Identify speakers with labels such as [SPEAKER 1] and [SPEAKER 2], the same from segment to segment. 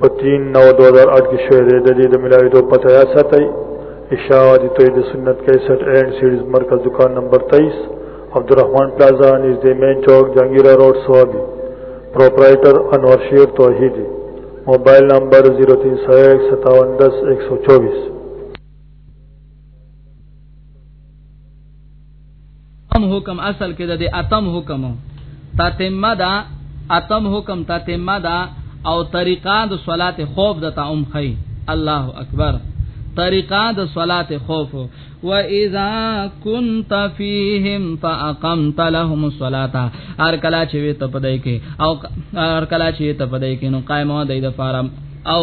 [SPEAKER 1] په 3 نو 2008 کې شوې ده د دې د ملاوي دوه پته یا ساتي اشاعه د توحید سنت 61 اینڈ سیریز مرکز دکان نمبر 23 عبدالرحمن پلازا نږدې مین چوک جنگیرا روډ سوابي پرپرایټر انور شیر توحیدی موبایل نمبر 03015710124
[SPEAKER 2] اتم حکم اصل کې د اتم حکم تتمه دا اتم حکم تتمه دا او طریقه د صلات خوف د تاوم خي الله اکبر طریقه د صلات خوف و اذا كنت فيهم فاقمت لهم الصلاه هر کلا چې ته پدای کې او هر کلا چې ته پدای کې نو قائم و د فارم او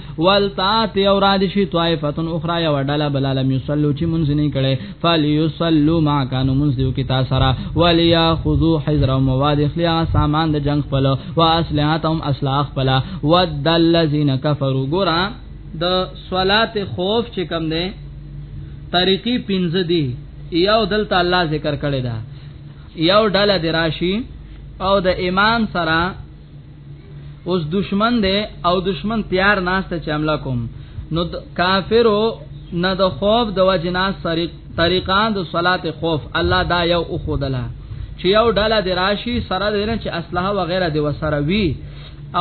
[SPEAKER 2] ولتات یو را دي شي طائفتن اخرى یو ډله بل لم یصلو چې مونږ نه کړي فلیصلو ما کانو مونږ دیو کې تاسو را ولیا خذو حذر او مواد اخلیا سامان د جنگ خپل او اسلحاتهم اسلحه خپل ود الذین کفروا ګورا د صلات خوف چې کم ده طریقې 15 دي یو دلته الله ذکر کړی دا یو ډله دراشي او د امام سره اوس دشمن دی او دشمن تیار ناشته چې حمله کوم نو کافرو نه د خوف د وجنا سری طریقان د صلات خوف الله دا یو او خودلا چې یو ډله د راشي سره د نه چې اسلحه و غیره د وسره وی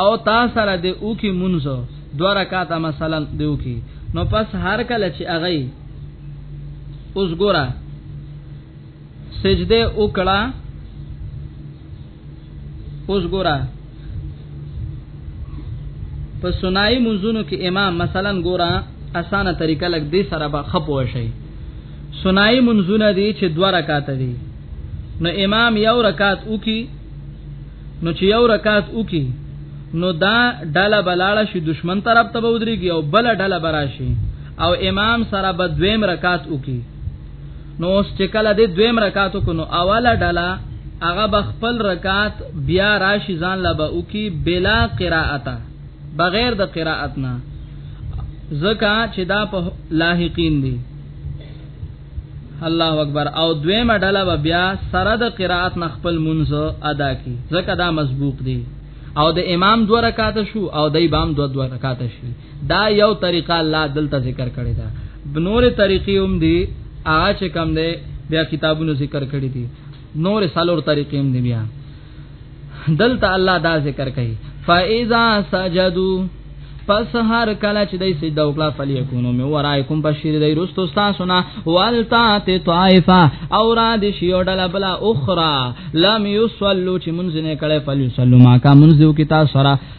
[SPEAKER 2] او تا سره د او کی منځو دوه رکعات مثلا دیو کی نو پس هر کله چې اغي اوس ګورا سجده وکړه اوس ګورا په سنای منځونو کې امام مثلا ګورا اسانه طریقه لګ دی سره به خپو شي سنای منځونه دي چې دوه رکعات دي نو امام یو رکعات وکي نو چې یو رکعات وکي نو دا ډله بلاړه شي دشمن طرف ته ودرېږي او بل ډله براشي او امام سره به دویم رکعات وکي نو چې کله د دویم رکعت کو نو اوله ډله هغه بخپل رکعت بیا راشي ځان لبا او کی بلا قراءت بغیر د قراءت نه زکا چې دا په لاحقین دي الله اکبر او دویمه ډله به بیا سره د قراءت نه خپل منځ ادا کی زکه دا مسبوق دي او د امام دو رکعات شو او د امام دو دو رکعات شو دا یو طریقه الله دلته ذکر کړی دا نور طریقې هم دي هغه چې کم دی بیا کتابونو ذکر کړی دي نور سالور طریقې هم دي بیا دلته الله دا ذکر کوي فاذا سجدوا پس هر کله چې دای سجده وکړه فلیکونو می ورایکم بشیر دای رستو تاسو نه والتا ته طائفه او را دي شی او ډله بلا اخرى لم یصلوا چې منځ نه کړي فلیصلوا ما کا منځو کی تاسو سره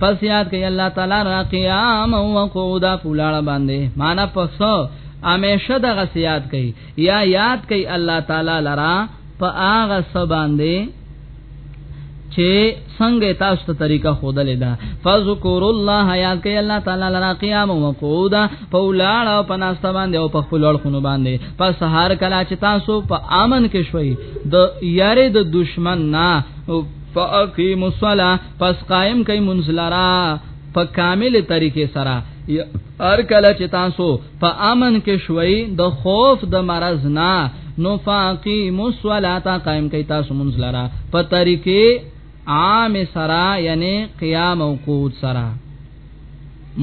[SPEAKER 2] پس یاد کړئ الله تعالی را قیام او قعودا فولاړه باندې معنا پس همیشه د غسیات کړئ یا یاد کړئ الله تعالی لرا په هغه سباندې چې څنګه تاسو ته طریقه خودلې ده فذكر الله یاد کړئ الله تعالی لرا قیام او قعودا په ولاړ او په ناست باندې او په خپل اړخونو باندې پس هر کله چې تاسو په امن کې شوي د یاره د دشمن نه فاقیموا الصلاه پس قائم کئ منز لرا په کامل طریقې سره هر کله چې تاسو په امن کې شوي د خوف د مرز نه نو فاقیم الصلاۃ قائم کئ تاسو منز لرا په طریقې عام سرا یعنی قیام او قود سرا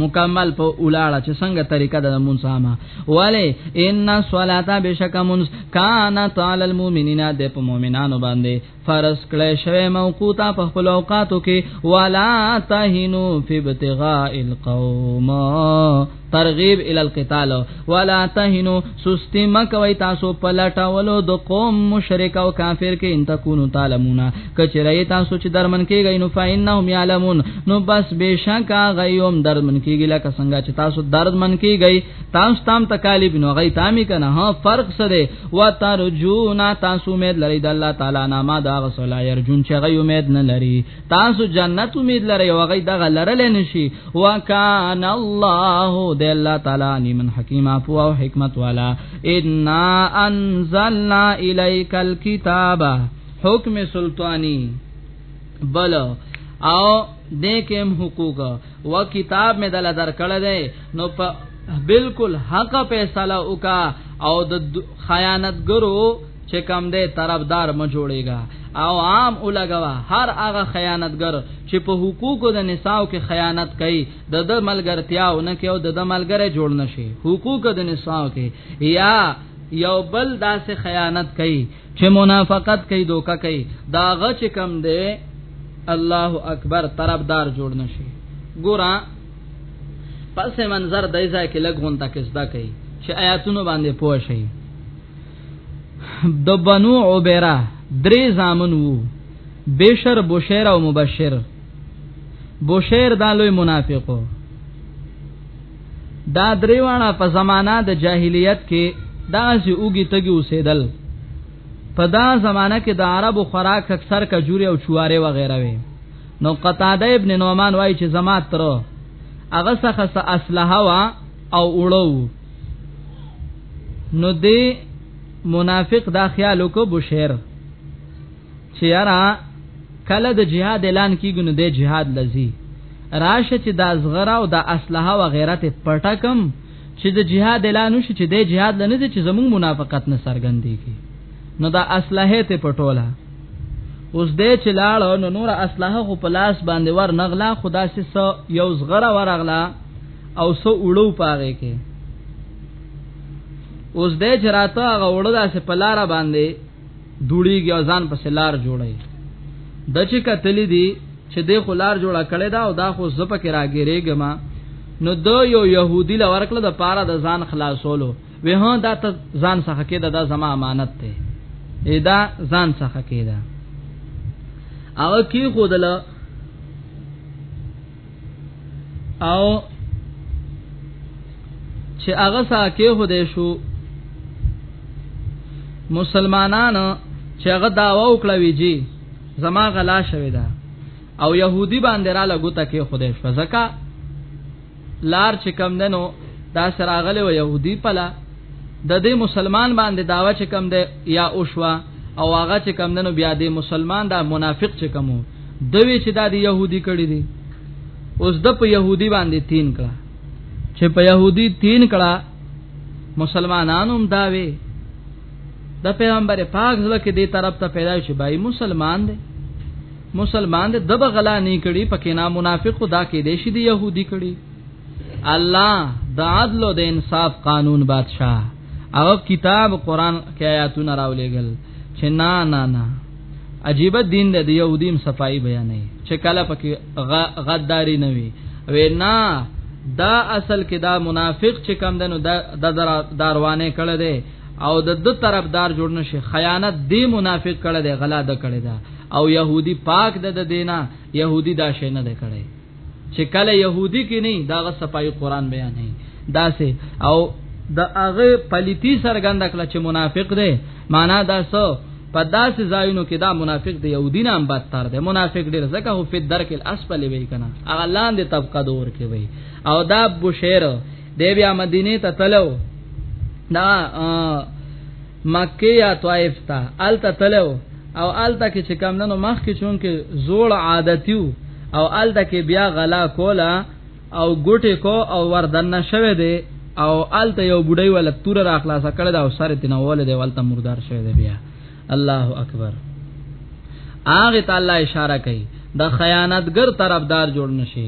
[SPEAKER 2] مکمل په اولاړه چې څنګه طریقه د مونږ ساما ولی ان صلاتا بشکمنز کانت علی المؤمنین د په مؤمنانو باندې فرض کړی شوی موقوتا په خپل اوقاتو کې ولا تهنو فی ابتغاء القوم ترغیب ال القتال ولا تهنو سستی مکوي تاسو پلټولو د قوم مشرک او کافر کې ان تکونو تعلمون کچره تاسو چې درمن کېږئ نو فإنهم يعلمون نو بس بشکا غيوم درمن کېږي لکه څنګه چې تاسو درمن کېږئ تاسو تام تکالیف نو غي تامي کنه ها فرق څه دی وترجون تاسو امید لرئ د الله تعالی نه ما دا غسلا يرجون چې غي امید نه لري تاسو جنت امید لرئ او غي دغه لرل نشي وکان الله د الله تعالی نیمن حکیمه پو او حکمت والا ان انزلنا الیک الكتاب حکم سلطانی بل او دې کوم حقوق و کتاب مې دل درکړه دی نو په بالکل حق فیصله وکا او د خیانتګرو چې کم دی طرفدار م جوړیږي او عام اولګوا هر هغه خیانتګر چې په حقوقو د نساو کې خیانت کوي د د ملګرتیا او نه کې او د د ملګری جوړ نشي حقوق د نساو کې یا یو بل داسې خیانت کوي چې منافقت کوي دوکه کوي دا غچ کم دی الله اکبر طرفدار جوړ نشي ګورا پس منظر دای ځای کې لګون تک زده کوي چې آیاتونو باندې پوه شي د بنو عبیره درې زامن وو بشر بشیر او مبشر بشیر دا لوی منافقو دا درې واړه په زمانہ د جاهلیت کې دا چې اوګي تګي اوسېدل په دا زمانہ کې د عربو خوراک اکثر کجوري او چواره و غیره وي نو قتاده ابن نعمان وایي چې زما تر هغه څخه څه اسلحه وا او وړو نو دې منافق دا خیال وکړو بشیر چې یارا کله د جهاد اعلان کیږي نو د جهاد لذي راشه چې د ازغرا او د اسلحه و غیرت پټکم چې د جهاد اعلان وشي چې د جهاد لنه چې زموږ منافقت نه سرګندېږي نو دا اسلحه ته پټوله اوس دې چې لاړ نو نور اسلحه خو په لاس باندې ور نغلا خدا سي سو یو زغره ورغلا او سو وړو پاره کې اوس دې چې راته غوړو داسې په لار باندې دوړيږي او ځان پسې لار جوړي د چې کتلې دي چې د خلار جوړه کړي دا او دا خو زپه کې راګيرېګم نو د یو يهودي لورکله د پاره د ځان خلاصولو وه ها دا ته ځان څخه کې دا, دا زما امانت ته ادا ځان څخه کې دا هغه کې خودله او چې هغه ساکه هده شو مسلمانان چې هغه داوا وکړه ویجی زما غلا شوی دا او يهودي باندې را لګوته کې خدای شو زکا لار چې کم دنو دا سراغله و يهودي پلا د دې مسلمان باندې داوا چې کم ده یا اوشوا او هغه چې کم دنو بیا دې مسلمان دا منافق چې کمو دوی چې دا دی يهودي کړی دي اوس د په يهودي باندې تین کړه چې په يهودي تین کړه مسلمانانو هم دا وی د پیغمبر پاک زړه کې دې طرف ته پیدا شي بای مسلمان دی مسلمان دی دبه غلا نه کړي پکې نه منافق خدا کې دې شي دی يهودي کړي الله د عدل او د انصاف قانون بادشاہ او کتاب قران کې آیاتونه راولېګل چې نه نه نه عجیب دین د یهودیم صفائی بیانې چې کله پکې غداری نه وي وینا دا اصل کې دا منافق چې کم دنو د داروانه کړه دی او د دو طرفدار جوړ نشي خیانت دی منافق کړه دی غلا د کړه دا او يهودي پاک د دینه يهودي دا شي نه کړي چې کله يهودي کې نه دا غ صفای قران بیان نه داسې او د هغه پلیتی سرګند کړه چې منافق دی معنا دا سو په داسې ځایونو کې دا منافق دی يهودي نام بد تر دی منافق ډیر زکه هو په درک الاسفل وی کنه هغه لاندې طبقه دور کې وی او دا بشیر دی بیا مدینه ته تلو دا مکه یا طائف ته الته تلو او الته کې چې کم ننو مخ کې چون کې زوړ عادتیو او الته کې بیا غلا کولا او ګټه کو او وردن شوه دی او الته یو بډای ول تور را خلاص کړه دا او سره تنول دی ولته مردار شوه دی بیا الله اکبر اغه تعالی اشاره کوي د خیانتګر طرفدار جوړ نشي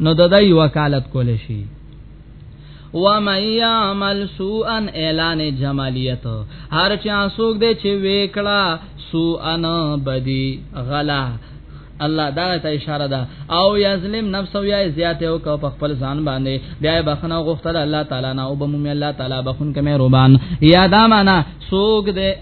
[SPEAKER 2] نو د دای وکالت کول شي ومن يعمل سوءا اعلان جمالیت هر چا سوګ دې چې وکړه سوءا بدی غلا الله دا ته اشاره ده او یظلم نفس او یا زیات او کو په خپل ځان باندې بیا بخنه غوښتل الله تعالی نه او بمومي الله تعالی بخون کمه روبان یادامانه سوګ دې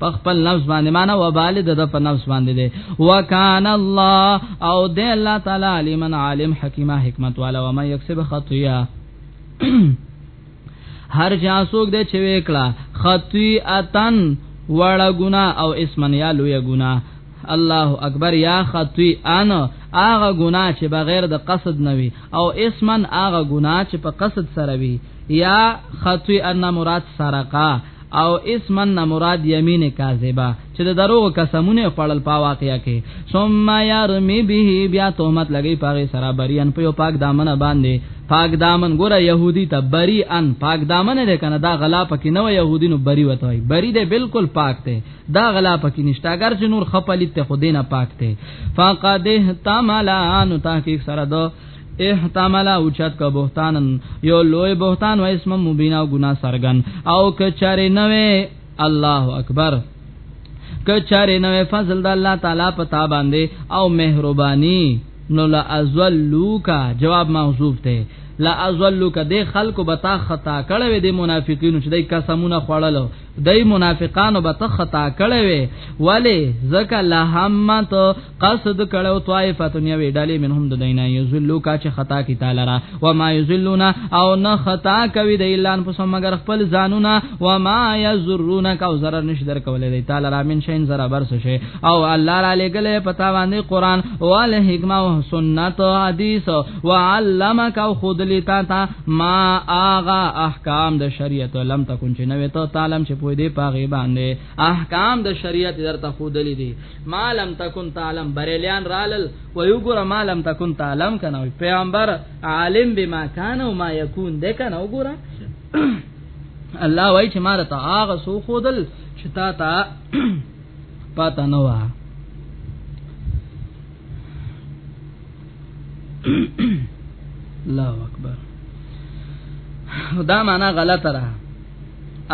[SPEAKER 2] په خپل نفس باندې معنا وبال د په نفس باندې دی وکان الله او د الله تعالی علیم عالم حکیمه حکمت والا و ما یکسب خطیا هر چا سوګ دې چې وکړه خطیاتن وړه ګنا او اسمن یا لوی ګنا الله اکبر یا خطی ان اغه ګنا چې بغیر د قصد نه وي او اسمن اغه ګنا چې په قصد سره وي یا خطی ان مراد سرقه او اسمن نه مراد یمین کاذبه چې د دروغ قسمونه خړل په واقعیا کې ثم يرمي به بیا تهمت لګی پاغه سره بریان په یو پاک دامن باندې پاک دامن ګوره يهودي ته بری ان پاک دامن نه کنه دا غلا پکې نو يهودي نو بری وته وي بری دې بالکل پاک ته دا غلا پکې نشته اگر چې نور خپلې ته خو دینه پاک ته فقد احتمل ان تحقیق سره دو احتمل اوچت کا بهتانن یو لوی بهتان و اسم مبینا او ګنا سرغن او کچاره نوې الله اکبر کچاره نوې فضل د الله تعالی پتا باندې او مهرباني نو لا ازلوکا جواب محذوف ته لا ازلوکا د خلکو بتا خطا کړه وې د منافقینو چې د قسمونه خوړل دای منافقانو به ته خطا کړي وي ولی زکه لهمت قصد کړو طائفه یوې ډلې منهم د دینه یذلو کا چې خطا کی تعالی را و ما یذلون او نه خطا کوي د اعلان په سم مگر خپل ځانونه و ما یذرون کا zarar نش در کولې دی تعالی را من شین زرا برس شي او الله را لګلې پتا باندې قران او له حکمت او سنت او حدیث او علمک او خود لتا ما آغا احکام د شریعت لم تکون چې نوې ته تعلم چې پوی دی پاغي باندې احکام د شریعت درته خودلې دي ما لم تکون تعلم بریلیان رالل و یو ګره ما لم تکون تعلم کنه پیغمبر عالم بما کان او ما یکون ده کنه وګوره الله وای چې ما ته آغا سو خودل چې تا ته پاتا نو الله اکبر دا معنا غلطه ده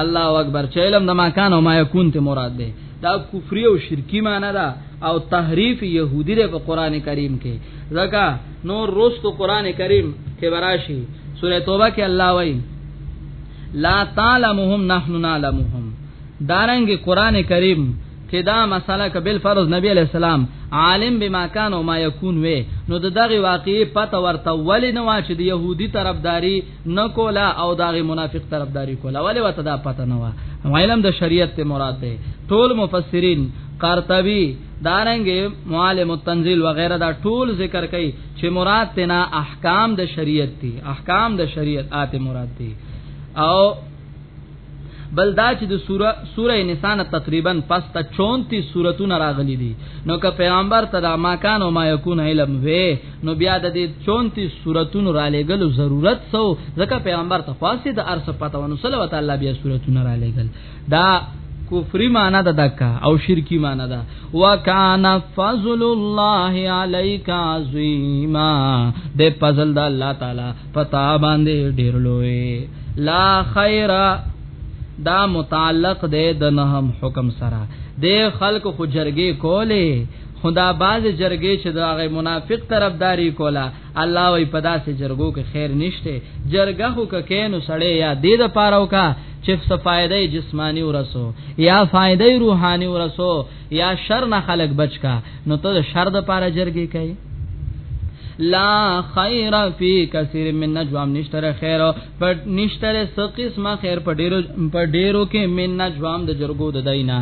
[SPEAKER 2] الله اکبر چې علم د ما کان او ما یکون ته مراد ده دا کفری او شرکی معنا ده او تحریف یهودی ده په قران کریم کې ځکه نو روستو قران کریم کې براشي سوره توبه کې الله وایي لا تعلمهم نحن نعلمهم دارنګ قران کریم کې دا مسله ک بل فرض نبی علی السلام عالم بما کان او ما یکون وې نو د دغه واقعي پته ورته ولې نه وا چې د يهودي طرفداري نه کولا او دغه منافق طرفداري کولا ولې وته دا پته نه وا علم د شریعت ته مراد ده ټول مفسرین قرطبي دارنګ معالم التنزيل وغيرها دا ټول ذکر کوي چې مراد تنا احکام د شریعت دي احکام د شریعت آتے مراد دي او بل دا چې د سوره سوره نساء تقریبا پس ته 34 سورتونه راغلي دي نو که پیغمبر ته دا ما کان او ما یکون علم وې نو بیا د دې 34 سورتونو را لېګلو ضرورت سو ځکه پیغمبر ته خاصه د ارث پته ونه صلی الله تعالی بیا سورتونه را لېګل دا کفری معنی ده دکا او شرکی معنی ده وکانا فضل الله علیک عظیما د فضل د الله تعالی پتا باندې ډیر لوی لا خیر دا متعلق دی د نهم حکم سره د خلق خو جرګې کولې خدا باز جرګې چې دا غي منافق طرفداري کولا الله وي پدا سي جرګو کې خیر نشته جرګه خو کې نو سړې یا دې د پاره وکا چې څه فائدې جسمانی ورسو یا فائدې روحاني ورسو یا شر نه خلق بچ کا نو ته شر د پاره جرګې کوي لا خیر فی کثیر من نجوام نشتره خیر پر نشتره څه قسمه خیر په ډیرو په ډیرو کې من نجوام د جرګو د دینه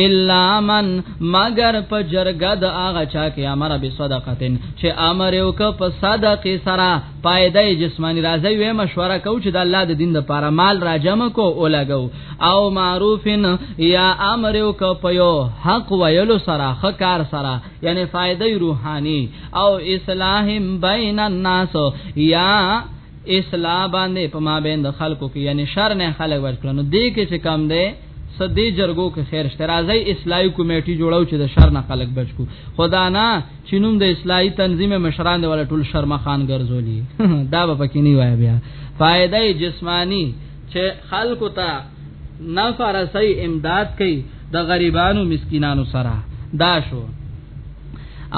[SPEAKER 2] الا من مگر په جرګه د هغه چا کې امر به صدقاتن چې امر یو ک په صدقه سره پایده جسمانی راځي وې مشوره کو چې د الله د دین لپاره مال راجم کو او لګو او معروفن یا امر او کپیو حق ویلو سره خکار سره یعنی فائدې روحانی او اصلاح بین الناس یا اصلاح باندې په ما بین د خلکو کې یعنی شر نه خلک ورکړنو نو دې کې چې کم دی سدی جرګو کې خیر شته راځي اصلاحي کمیټي جوړاو چې د شر نه خلک بچ کو خدا نه چې نوم د اصلاحي تنظیم مشران دی ولا ټول شرمخان ګرځولي دا به پکې نه وای بیا فائدې جسمانی چې خلکو ته نفع رسي امداد کوي د غریبانو مسکینانو سره دا شو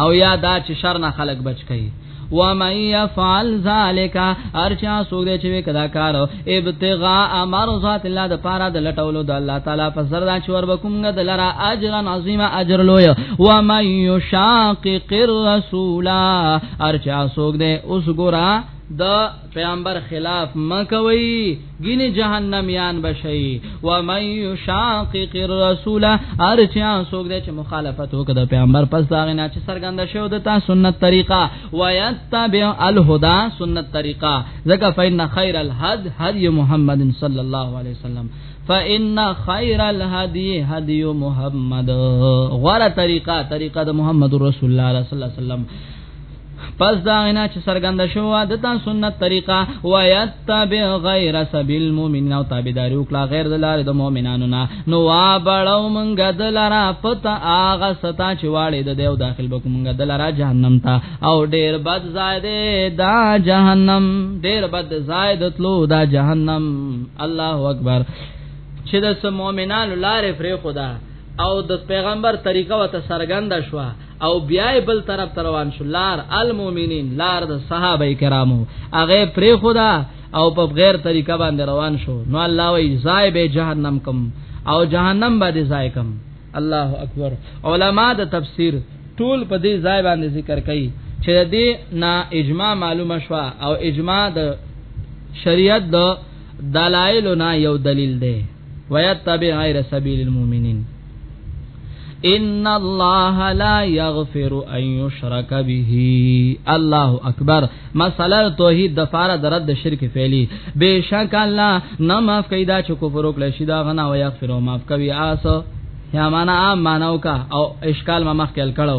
[SPEAKER 2] او یا دا چې شر نه خلق بچ کوي و من يفعل ذلك ارچا سوګ دې چې کدا کار ابتغاء مرضات الله د پاره د لټولو د الله تعالی په سر دا چې ور بکوم غد لرا اجر عظیم اجر لوی و من يشاقق الرسول ارچا سوګ دې اوس ګورا د پیغمبر خلاف مکوي ګینه جهنم یان بشي و من یشاقق الرسول ارچا سوګ دې چې مخالفت وکړه پیغمبر پس دا نه چې سرګند شو د تا سنت طریقه و یتبع الهدى سنت طریقه ځکه فین خیر الهد هدی محمد صلی الله علیه وسلم فإن خير الهدي هدي محمد غره طریقه طریقه د محمد رسول الله صلی الله علیه وسلم پس دا غنا چې سرګند شو د تا سنت طریقه ويتبع غیر سبیل مومنین او تابعداري وکړه غیر د لارې د مؤمنانو نه نو وا بړو مونږ د لارا پتا اغه ستا چې واړې د دیو داخل بک مونږ د لارا جهنم ته او ډیر بد زائده دا جهنم ډیر بد زائده تلو دا جهنم الله اکبر چې د مؤمنانو لارې فرې خدا او د پیغمبر طریقه وته سرګند شوه او بیا بل طرف ته روان شو لار المؤمنین لار د صحابه کرامو هغه پرې خدا او په غیر طریقه باندې روان شو نو الله وی زای به جهنم کم او جهنم باندې زای کم الله اکبر علما د تفسیر ټول په دې ځای باندې ذکر کوي چې دې نا اجماع معلومه شو او اجماع د شریعت د دلایل نه یو دلیل دی ويتبع غیر سبیل المؤمنین ان الله لا يغفر ان يشرك به الله اکبر مساله توحید د فار درد د شرک فعلی بشک الله نه معاف کیدا چې کفر وکړي شي دا غنا او یغفر او معاف کوي آسو یا معنا عام مانو کا او اشکال ما مخکې کړو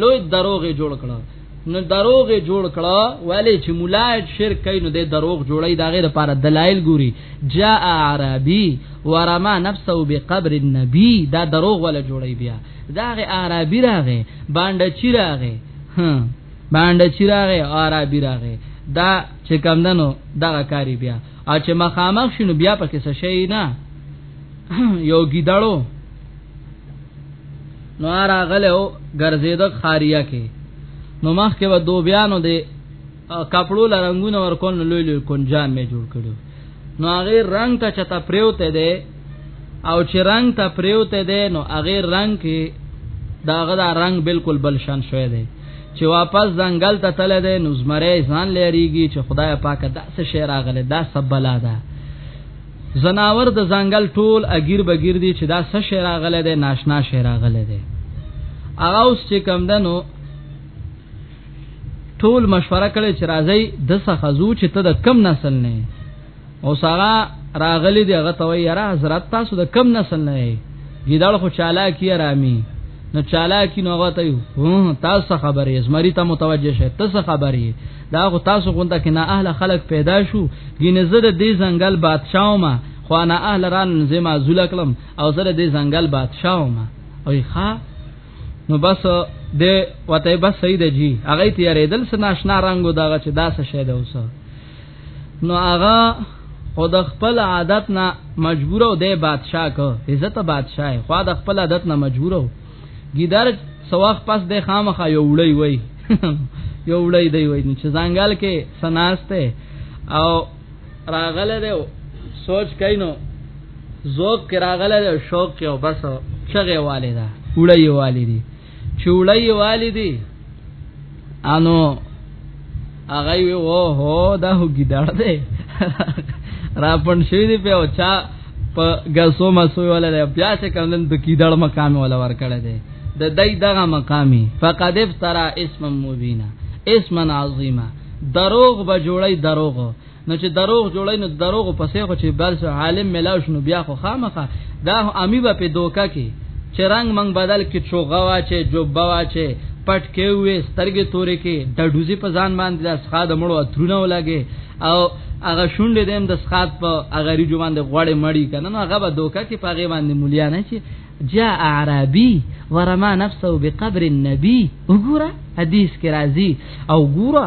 [SPEAKER 2] لوی دروغ جوړ کړه نو دروغ جوړ کړه ولی چې مولایت شرک کوي نو د دروغ جوړي داغه لپاره دلایل ګوري جاء عربي ورما نفسه بقبر النبي دا دروغ ولا جوړي بیا داغه عربي راغې باندې چی راغې باندې چی راغې عربي راغې دا چې کم دنو دغه کاری بیا او چې مخامخ شنو بیا پکې څه شي نه یو ګیدړو نو راغله او ګرځیده خاریه کې نو مخ کې و دوبیانو دی کپړو لرنګونه ورکول نو لوی لوی کنجان می جوړ کړو نو هغه رنگ ته چته پریوته دی او چې رنگ ته پریوته دی نو هغه رنگ کې داغه دا رنگ بالکل بل شان شوی دی چې واپس ځنګل ته تل دی نو زمره ځان لريږي چې خدای پاک دا څه شی راغله دا سبلا ده زناور د ځنګل ټول اګیر بګیر دي چې دا څه شی راغله ده ناشنا شی راغله ده هغه اوس چې کم دنو ټول مشوره کړي چې راځي د څخه زو چې ته د کم نسل نه او سارا راغلی دی هغه توي یاره حضرت تاسو د کم نسل نه یې ګیدړ خو چالاکی رامی نو چالاکی نو غته یو تاسو خبرې زمری ته متوجه شه تاسو خبرې دا خو تاسو غونډه کې نه اهل خلق پیدا شو ګینه زه د دې ځنګل بادشاہ ما خو انا اهل ران زما زول کلم او زه د دې ځنګل بادشاہ ما او ښا نو بس د وته بس سید جی هغه تیارې دل سنا آشنا رنگو داغه چې دا څه شه ده اوس نو هغه خو د خپل عادت نه مجبور او د بادشاہ کو عزت بادشاہ خو د خپل عادت نه مجبور او ګیدار سواخ پس د خامخا یو وړی وای یو وړی دی وای چې ځنګل کې سناسته او راغله دی سوچ کینو ذوق کې راغله دی شوق کې او بس چغه والي دا وړی والي دی چوړی والي دی انو هغه وی او هو دا هو ګیدړ دی را پن شوی دی په چا په غسو مسو ولا دی بیا چې کمن په کیدړ مقام ولا ور کړی دی د دای دغه مقامی فقد افترا اسم مبینا اسما عظیما دروغ به جوړی دروغ نو چې دروغ جوړای نو دروغ پسې خو چې بل څه عالم ملاو شنو بیا خو خامخه دا امی به په دوکا کې چې رنگ منګ بدل کې چوغا واچې جوبا واچې پټ کې وې سترګې تورې کې د ډوزي په ځان باندې د اسخا د مړو اترونه ولګي او هغه شونډې دیم د سخات په هغه ری جوان د غوړې مړی کنه نو هغه به دوکا کې پاغه باندې مولیا نه چې جاء اعرابي ورما نفسه بقبر النبي وګوره حدیث کې راځي او ګوره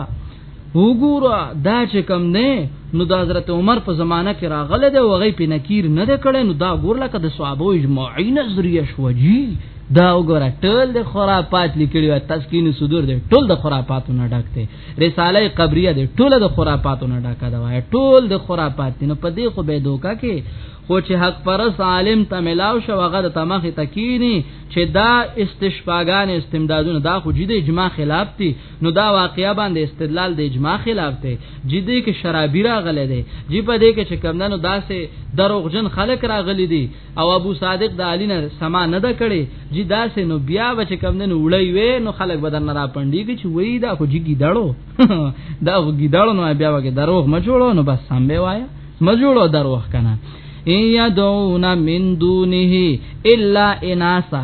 [SPEAKER 2] وګوره دا چې کم نه نو د حضرت عمر په زمانہ کې راغله دی وغی په نکیر نه دی کړي نو دا ګور لکه د صحابه اجماعی نظریه شو جی دا وګوره ټول د خرافات لیکلی او تسکین صدور دی ټول د خرافاتو نه ډک دی رساله قبریه دی ټول د خرافاتو نه ډک دا وای ټول د خرافات نه په دې خو به دوکا کې خو چې حق پرس عالم ته ملاو شو هغه د تمخ تکینی چې دا استشفاګان استمدادونه دا خو جدي اجماع خلاف دي نو دا واقعیا باندې استدلال د اجماع خلاف دی جدي کې شرابي راغله دی جی په دې کې چې کمندنو داسې دروغجن خلک راغلي دي او ابو صادق د علی نه سما نه ده کړي جی داسې نو بیا به چې کمندنو وړي وي نو خلک بدن نه را پندېږي چې وای دا خو جګی دړو دا خو ګیدړو نو بیا وګه دروغ ما جوړو نو بس سم به وایا ما جوړو دروغ کنه ان يدعون من دونه الا اناسا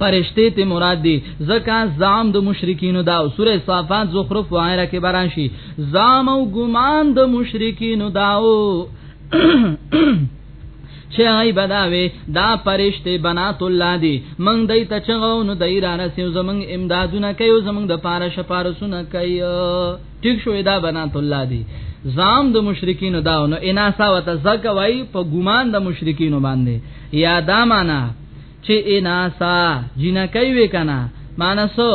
[SPEAKER 2] پرشته ته مراد دي زکه زام د مشرکین دا سوره صافات زخرف وایره کې براشي زام او ګمان د مشرکین داو چې ای بداوي دا پرشته بنات الله دي من دای ته چغو نو دای را رسیو زمنګ امدادونه کوي زمنګ د پاره شپارسونه کوي ټیک شو دا بنات الله دی زام د مشرکین دا نو اناسا وت زکه وای په ګمان د مشرکین باندې یا دا معنا چې اناسا جنکای وې کنا مانسو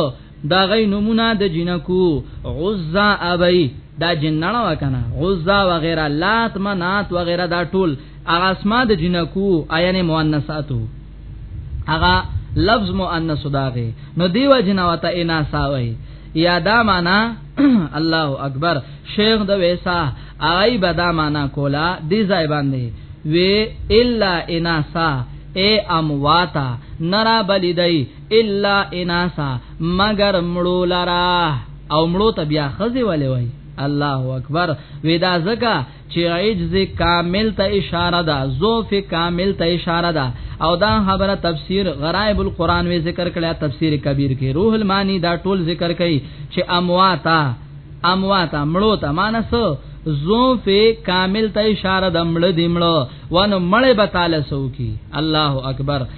[SPEAKER 2] دا غي نمونه د جنکو عزا ابي دا جننه وکنه عزا وغیرہ لات منات وغیرہ دا ټول اسما د جنکو عین مؤنثاتو هغه لفظ مؤنث داغه نو دیو جنوته انا ساوي یا دا معنا الله اکبر شیخ د ویسا آی بدا معنا کولا دی ځای باندې وی الا اناسا اے امواتا نرا بلیدای الا اناسا مگر مړو لرا او مړو ته بیا خزي ولې وای الله اکبر ودا زکا چې عجز کامل ته اشاره ده ضعف کامل ته اشاره ده او دا خبره تفسیر غرائب القرآن وی ذکر کړه تفسیر کبیر کې روح المانی دا ټول ذکر کړي چې امواتا امواتا مړو ته مانس ضعف کامل ته اشاره ده مړ دی مړ ونه مړ به تعالی سو کی الله اکبر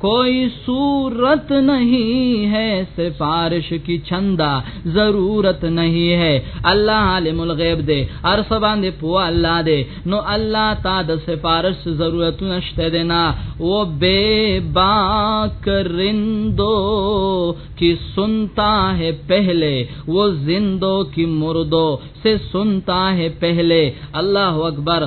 [SPEAKER 2] کوئی صورت نہیں ہے سفارش کی چندا ضرورت نہیں ہے الله عالم الغیب دے ارس باندې پو الله دے نو الله تا د سفارش ضرورت نشته دینا و بے با کرندو کی سنتا ہے پہلے وہ زندو کی مردو سے سنتا ہے پہلے اللہ اکبر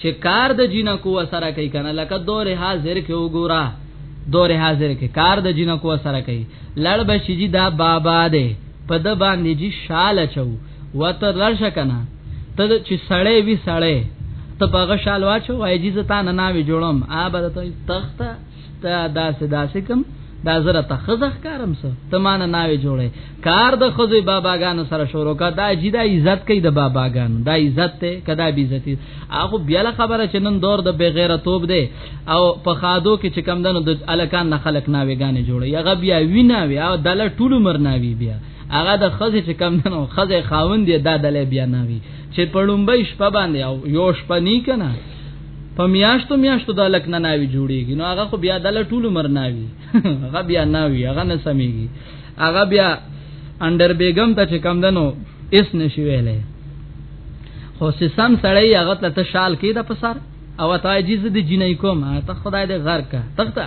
[SPEAKER 2] چې کار د جنکو سره کوي کنه لکه دور حاضر کې وګوره دور حاضر کې کار د جنکو سره کوي لړ بشي جی دا بابا دی په د باندې جی شاله چو وته لړشه کنه ته چې سړې وی سړې ته په غشال واچو وای جی زتا نه ناوي جوړم آ به ته تخته ستا داسې داسې کم دا زره ته خزخ کارم سو ته مان نه وی جوړه کار د خزې باباګانو سره شروع کا دا جدا عزت کوي د باباګانو دا عزت ته کدا بي عزت اخو بیا له خبره چې نن دور د بغیر توپ دی او په خادو کې چې کم دنو د الکان نه خلق نه ویګانې جوړه یغه بیا وینا وی او دله ټول مر نه وی بیا هغه د خزې چې کم دنو خزې خاوند دی دا دله بیا نه وی چې پړومبې شپه باندې او یو شپه نی کنه په میاشتو میاشتو د لک نه ناوی جوړیږي نو هغه خو بیا د لټول عمر ناوی هغه بیا ناوی هغه نه سميږي هغه بیا انډر بیگم ته چې کم دنو اس نشي ویلې خو سم سړی هغه ته شال کې د پسار او تاجیز د جنې کوم ته خدای دې غر کا تخته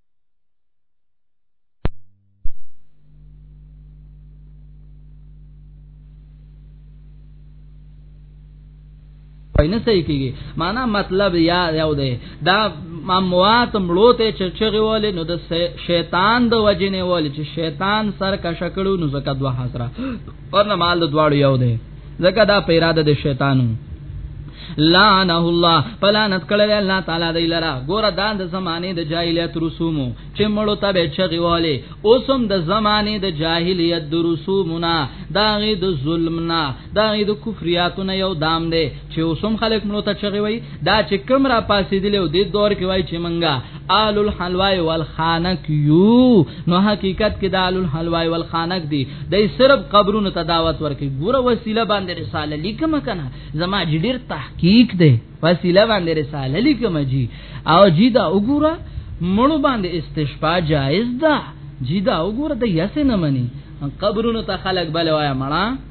[SPEAKER 2] پاینه صحیح کیږي معنا مطلب یا یو دی دا اموات مړو ته چغه ول نو د شیطان د وجنه ول چې شیطان سر کا شکلو نو زکه دوه حسره ورنه مال د دواړو یو دی ځکه دا په اراده د شیطانو لعنه الله پلانت کړل الله تعالی دی لرا ګور دان د زمانه د جاهلیت رسومو چې مړو ته به چغي والي اوسم د زمانه د جاهلیت د رسومنا دا غي د ظلمنا دا غي د کفریاتونه یو دام دی چې اوسم خلک مړو ته چغي وای دا چې کم را پاسې دی له دې دور کې وای چې منګه آل الحلوای والخانق یو نو حقیقت کې د آل الحلوای والخانق دی د صرف قبرونو ته دعوت ورکي ګوره وسیله باندې رساله لیکم کنه زما جډیر تحقیق دی وسیله باندې رساله لیکم جی او جی دا وګوره مړو باندې استشفاء جایز ده جی دا وګوره د یسه نه مني قبرونو ته خلق بل وایا مړه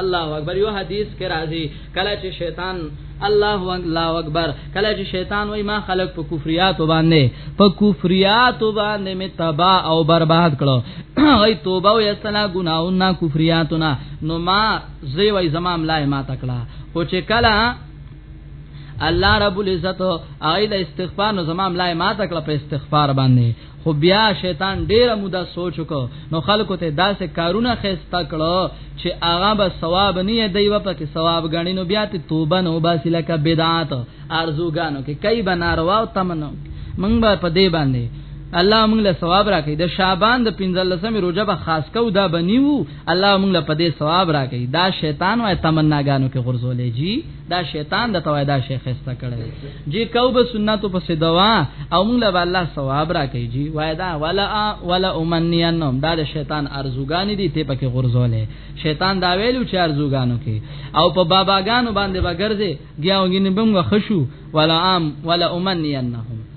[SPEAKER 2] الله اکبر یو حدیث کې راځي کله چې شیطان الله الله اکبر کله چې شیطان وای ما خلق په کفریات باندې په کفریات باندې می تبا او برباد کړو ای توبه او یسنا ګناونه کفریاتنا نو ما زی وای زمام لای ما تکړه خو چې کله الله رب العزت اغه د استغفار نو زمام لای ما تکړه په استغفار باندې خو بیا شیطان ډیره موده سوچ وکړ نو خلکو ته داسې کارونه خسته کړو چې هغه به ثواب نه دی و پکې ثواب غنی نو بیا ته توبه نو باسي لکه بدعات ارزوګانو کې کای به ناروا او تمنو موږ به په دې باندې الله موږ له ثواب راکړي د شعبان د 15مې روزه به خاص کو دا بنیو الله موږ له پدې ثواب راکړي دا شیطان وای تمناګانو کې غرزولې جی دا شیطان د توای دا شیخ استا کړی جی کو به سنتو پس دوا او موږ له الله ثواب را کوي جی وای دا ولا ولا امنینهم دا د شیطان ارزوګان دي ته پکې غرزولې شیطان دا ویلو چې ارزوګانو کې او په باباګانو باندې وګرځي گیاوګین بمغه خشو ولا ام ولا امنینهم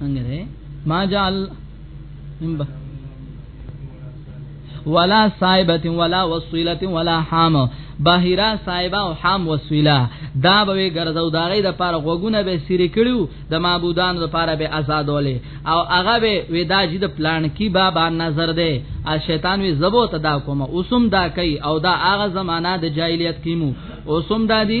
[SPEAKER 2] څنګه ده ما جعل ولا صاحبه ولا وصيله ولا حام بهیرا صاحبہ او حام وسیله دا به ګرځاو دا غي د پاره غوګونه به سری کړیو د معبودان د پاره به آزادولې او هغه به ودا جی د پلان کی بابا نظر دی ا شیطان وی زبو تدا کوم اوسم دا کوي او دا هغه زمانہ د جاهلیت کیمو اوسم دا دی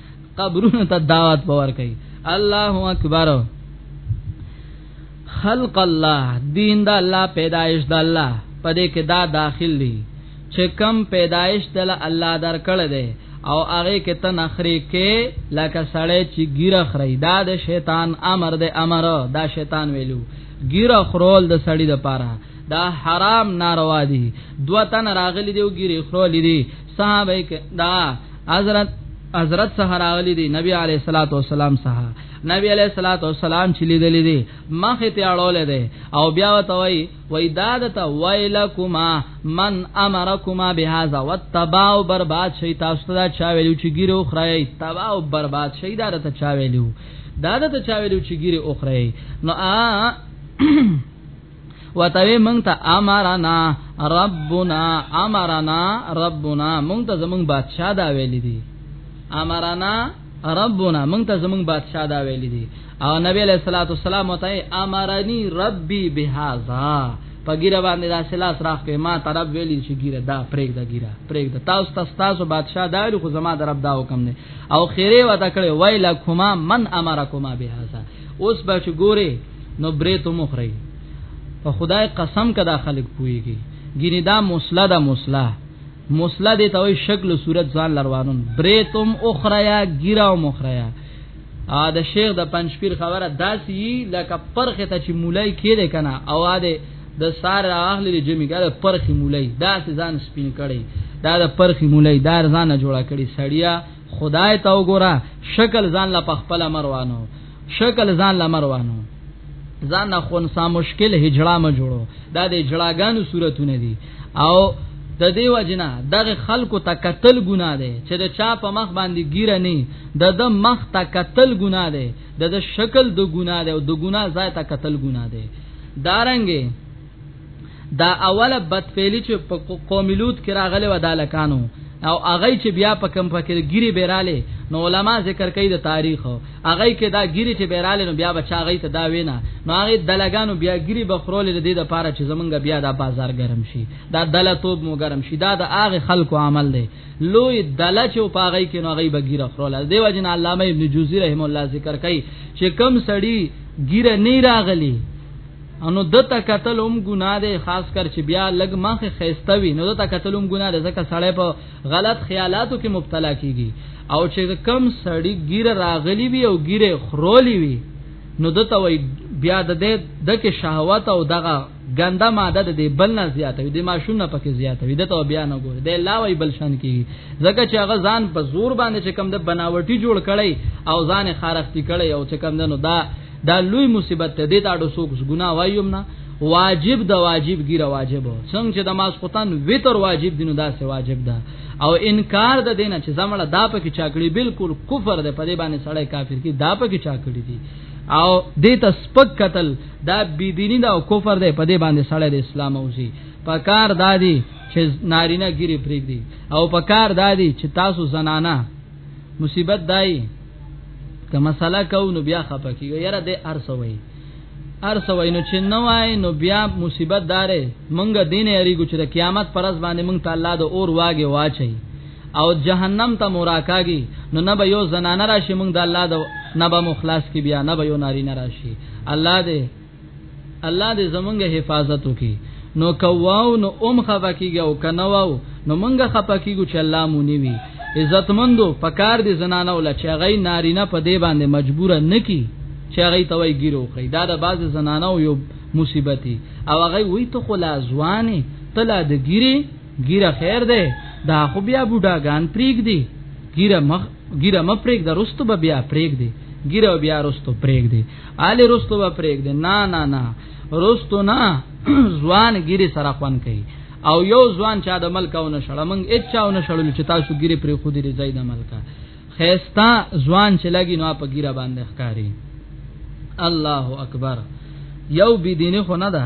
[SPEAKER 2] قبرونو ته دعوت باور کوي الله اکبر خلق الله دین د الله پیدایش د الله پدې کې دا داخل دي چې کم پیدایش تل الله در کړل دي او هغه کې ته نخري کې لکه سړی چې ګیره خړی دا د شیطان امر د امر دا شیطان ویلو ګیره خرول د سړی د پاره دا حرام ناروا دي دوه تن راغلي دی ګیره خرول دي صحابه دا حضرت حضرت سحر علی دی نبی علیہ الصلوۃ والسلام سحر نبی علیہ الصلوۃ والسلام چې لیدل دي مخ ته اړول دي او بیا وتوي وای داد ته ویلکما من امرکما بهذا وتباو برباد شي تاسو ته چا ویلو چې ګیرو خړای تباو برباد شي دا ته چا ویلو دا ته چا ویلو چې ګیره اوخره نو ا وتوی مونږ ته امرنا ربنا امرنا ربنا مونږ ته زمونږ بادشاہ دا ویل دي امرنا ربنا مونږ ته زمونږ بادشاہ دا ویل دي او نبی علیہ الصلوۃ والسلام ته امرنی ربی بهذا پګیره باندې دا سلاس راخ کې ما طرف ویلی چې ګیره دا پرېګ دا ګیره پرېګ دا تاسو تاسو تاسو بادشاہ دا لري خو زما در رب دا حکم نه او خیره وتا کړي ویلکما من امرکما بهذا اوس به چې ګوره نو برې ته مخري په خدای قسم کدا خلک پويږي ګینه دا موسله دا موسله موسله دې ته وي شکل او صورت ځان لروانون برې تم اخریا ګیرا او مخریا ا د شیخ د پنځپیر خبره داسي لکه پرخه ته چې مولای کېده کنه او اده د سار اخلي د جمی ګره پرخي مولای داسې ځان سپین کړي دا د پرخي مولای دار ځان جوړه کړي سړیا خدای ته وګوره شکل ځان لا پخپل مروانو شکل ځان لا مروانو ځان نه خون سا مشکل هجړه ما جوړو دا د هجړاګانو صورتونه دي او د دې وجنه دغه خلکو ته قتل ګناه ده چې د چا په مخ باندې ګیره نه د د مخ ته قتل ګناه ده د د شکل د ګناه ده او د ګناه ځای ته قتل ګناه ده دارنګه دا اوله بد فعلی چې په قوم لوط کې راغله و دالکانو او هغه چې بیا په کم فکر ګيري بیراله نو علما ذکر کوي د تاریخ هغه کې دا ګيري چې بیراله نو بیا بچا غي ته دا وینا نو هغه دلګانو بیا ګيري بخرول د دې د پاره چې زمونږ بیا د بازار ګرم شي دا دلتوب مو ګرم شي دا د هغه خلکو عمل دی لوی دلچ او پاغي کې نو هغه بګیره خرول دی وجنه علامه ابن جوزی رحم الله ذکر کوي چې کم سړی ګیره نه راغلی انو دته قتل هم ګناه ده خاص کر چې بیا لګ مخه خيسته وي نو دته قتل هم ګناه ده ځکه سړی په غلط خیالاتو کې مبتلا کیږي او چې کم سړی ګیره راغلی وي او ګیره خرولی وي نو دته وي بیا د دې د کې شهوت او دغه ګنده ماده د دې بل نه زیاته وي د ماشوم نه پکې زیاته وي دته بیا نه ګور د لا وي بل شان کیږي ځکه چې هغه ځان په زور باندې چې کم د بناوټي جوړ کړي او ځان خارختی کړي او چې کم دنو دا دا لوی مصیبت ته دې تاړو سوک ګنا وایم نه واجب د واجب ګیره واجب څنګه چې د ماسختن وتر واجب دینو دا سه واجب ده او انکار د دینه چې زمړه دا پکې چاکړي بالکل کفر ده په دې باندې سړی کافر کی دا پکې چاکړي دي او دې ته سپک قتل دا بيدینی دا کفر ده په دې باندې سړی د اسلام اوسي پکار دادی چې نارینه ګیره پرېږدي او پکار دادی چې تاسو زنانه مصیبت دای که مسله کو نو بیا خپه کیږي یاره د ارسوي ارسوي نو چې نو وای نو بیا مصیبت دارې مونږ دین یریګو چې د قیامت پرز باندې مونږ تعالی د اور واګه واچي او جهنم ته موراکاږي نو نه به یو زنانه راشي مونږ د الله د نه به مخلاص کی بیا نه به یو ناری نه راشي الله دې الله دې زمونږ حفاظت وکي نو کواو نو اوم خفکیږي او کنواو نو مونږ خفکیږو چې الله مونږ نیوي عزتمندو پکار دي زنانه ول چې غي نارینه په دې باندې مجبور نه کی چې غي توي ګیرو خي دا د باز زنانه یو مصیبتي او غي وې ته خلا ځواني تلا د ګیره ګیره خیر ده دا خو بیا بوډاګان پریګ دي ګیره مخ ګیره م پرېږده رستو به بیا پرېږدي ګیره بیا رستو پرېږدي آلی رستو به پرېږدي نه نه نه رستو نه ځوان ګیره سره خوان کوي او یو ځوان چا د ملکاونه شړه مونږ اچاونه شړل چې تاسو ګیره پرې خو دې زید ملکا خيستا ځوان چې لګي نو په ګیره باندې ښکاری الله اکبر یو بی دینه خو نه ده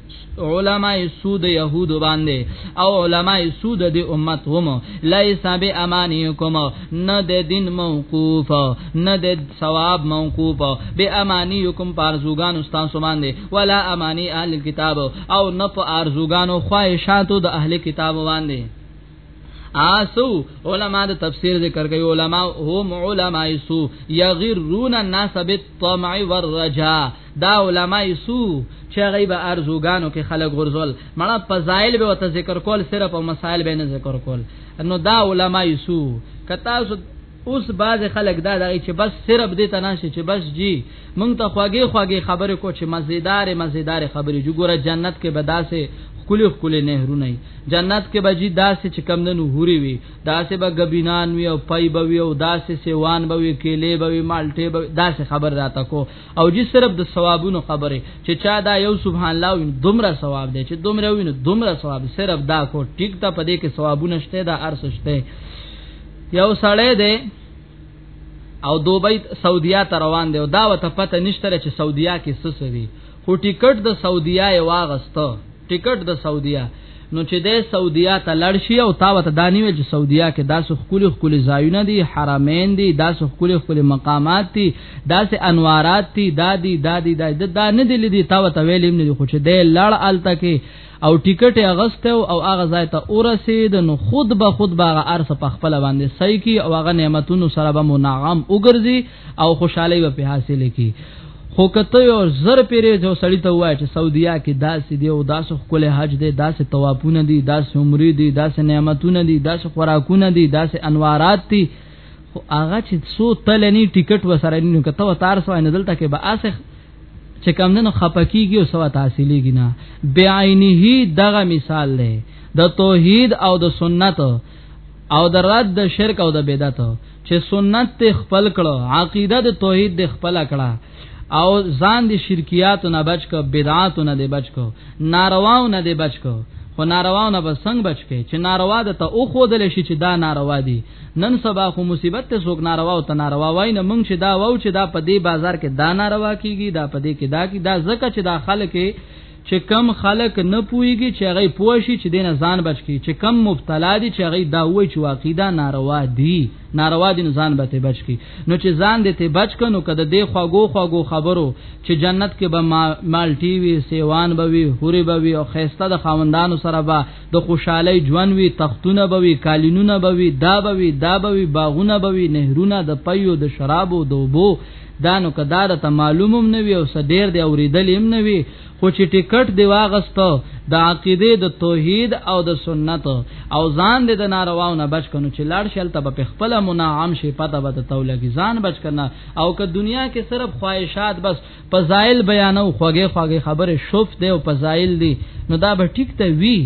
[SPEAKER 2] علماء سود يهود باندې او علماء سود د امت هم ليس بامانيكم نه د دين موقوف نه د ثواب موقوف بامانيكم پارزوګان استاد باندې ولا اماني اهل الكتاب او نه په ارزوګانو خواهشاتو د اهل کتاب باندې آسو علما د تفسیر ذکر کوي علما هم علما سو یغرون الناس بالطمع والرجاء دا علماء سو چې هغه به ارزوګانو کې خلک غرزول مړه فضایل به وت ذکر کول صرف او مسائل به نه ذکر کول نو دا علماء سو کتا اوس باز خلک دا دغه چې بس صرف دې ته ناشې چې بس جی مونږ ته خواږه خواږه خبرې کو چې مزیدار مزیدار خبرې جو ګوره جنت کې بداسه خولي خولي نهرونه جنت کې بجی داسې چې کم دنو هوري وي داسې به غبینان وي او پای به وي او داسې سیوان به وي کېلې به وي مالټې به داسې خبر راته کو او جی صرف د ثوابونو خبره چې چا دا یو سبحان الله وین دومره ثواب دی چې دومره وین دومره ثواب صرف دا کو ټیک ته پدې کې ثوابونه شته دا ارس شته یو سړی دی او دوبی سعودیا ته روان دی او دا وته پته نشته چې سعودیا کې څه څه دی خو ټیکټ د سعودیا یې واغسته ټیکټ د سعودیا نو چې د سعودیا ته لړ شي او تا وته دانی ویل چې سعودیا کې داس خولي خولي ځایونه دي حرمین دي داس خولي خولي مقامات دي داس انوارات دي دادی دادی د دا, دا نه دي لدی تا وته ویل نه دي خو چې د لړ الته کې او ټیکټ اغسته او هغه ځای ته اورسید نو خود به خود به هغه ارث په خپل باندې صحیح کی او هغه نعمتونو سره به منعم وګرځي او خوشحالي به په حاصل کی خو کته یو زر پیری جو سړی ته وای چې سعودیا کې داسې دی او داسې خپل حج دی داسې طوافونه دي داسې عمره دي داسې نعمتونه دي داسې خوراکونه دي داسې انوارات دي خو هغه چې څو تلنی ټیکټ وسره نه کته وتار سو نه دلته کې به اسه چې کم نه خپکیږي او سوا تحصیلېږي نه بعینه دغه مثال دی د توحید او د سنت او د رد د شرک او د بدعت چې سنت ته خپل کړو عقیده د توحید د خپل کړه او ځان د شرکیات نه بچ کو بدعات نه دی بچ کو نارواو نه دی بچ کو خو نارواو نه بسنګ بچ کی چې ناروا د ته او خودل شي چې دا ناروا دي نن سبا خو مصیبت ته څوک ناروا او تناروا وای نه مونږ چې دا وو چې دا په دې بازار کې دا ناروا کیږي دا په دې کې دا کی دا زکه چې دا خلک چې کم خلک نه پويږي چې هغه پوه شي چې دینه ځان بچ کی چې کم مبتلا دي چې هغه دا وای چې واقعي دا ناروا دي ناروا دي ځان به ته بچ کی نو چې ځان دې ته بچ کنو کده دې خواګو خواګو خبرو چې جنت کې به مالټي وي سیوان به وي حوري به وي او خيسته د خاوندانو سره به د خوشحالي ژوند وي تختونه به وي کالینونه به وي دا به وي دا به وي باغونه به وي نهرونه د پيو د شرابو د وبو دانو کدار ته معلومم نه وي او سډیر دی اوریدل هم نه وي خو چې ټیکټ دی واغستو د عقیده د توحید او د سنت او ځان دې د نارواو نه بچ کنو چې لاړ شل ته په خپل منعام شي پته به ته لګي ځان بچ کنه او که دنیا کې صرف خواهشات بس فضائل بیانو خوږه خوږه خبره شوف دی او فضائل دی نو دا به ټیک ته وی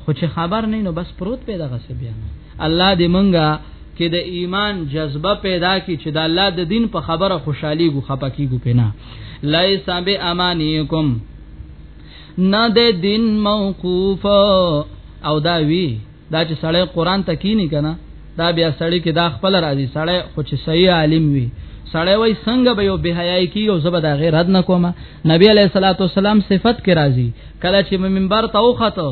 [SPEAKER 2] خو چې خبر نه نو بس پروت پیدا غسه بیان الله دې منګه کې د ایمان جذبه پیدا کی چې د الله د دین په خبره خوشحالي ګو خپکی ګو پینا لیس به امانیکم نه د دین موقوف او دا وی دا چې سړی قران ته کینی کنه دا بیا سړی کې دا خپل راځي سړی خو چې صحیح عالم وي سړی وای څنګه به یو بهایي کی او زبد غیر رد نکوم نبی علیہ الصلوۃ والسلام صفت کې راځي کله چې منبر ته وخته